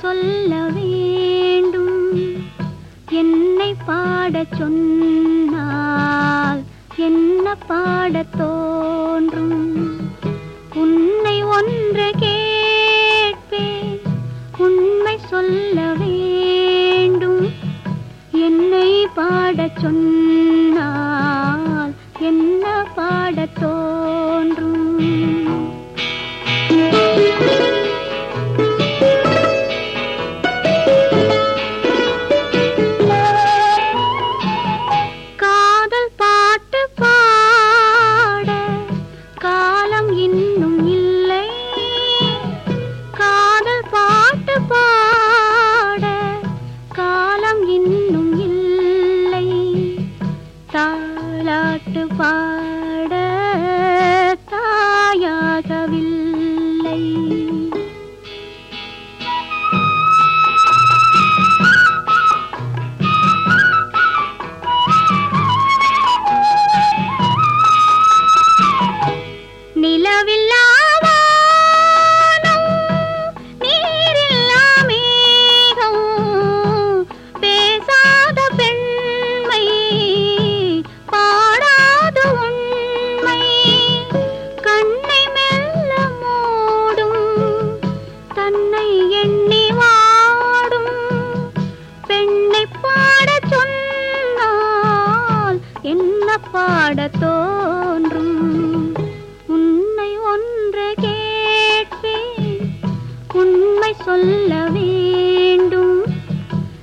சொல்ல வேண்டும். என்னை பாட சொன்னால் என்ன பாட தோன்றும்? உன்னை ஒன்று கேட்பேன். உண்மை சொல்ல வேண்டும். என்னை பாட சொன்னால் என்ன பாட தோன்றும்? பாட தாயாகவில்லை. பாட தோன்றும். உன்னை ஒன்று கேட்பேன். உண்மை சொல்ல வேண்டும்.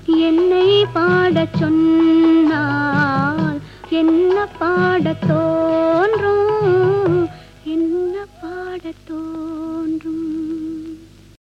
என்னை பாடச் சொன்னால் என்ன பாட என்ன பாடத் தோன்றும்?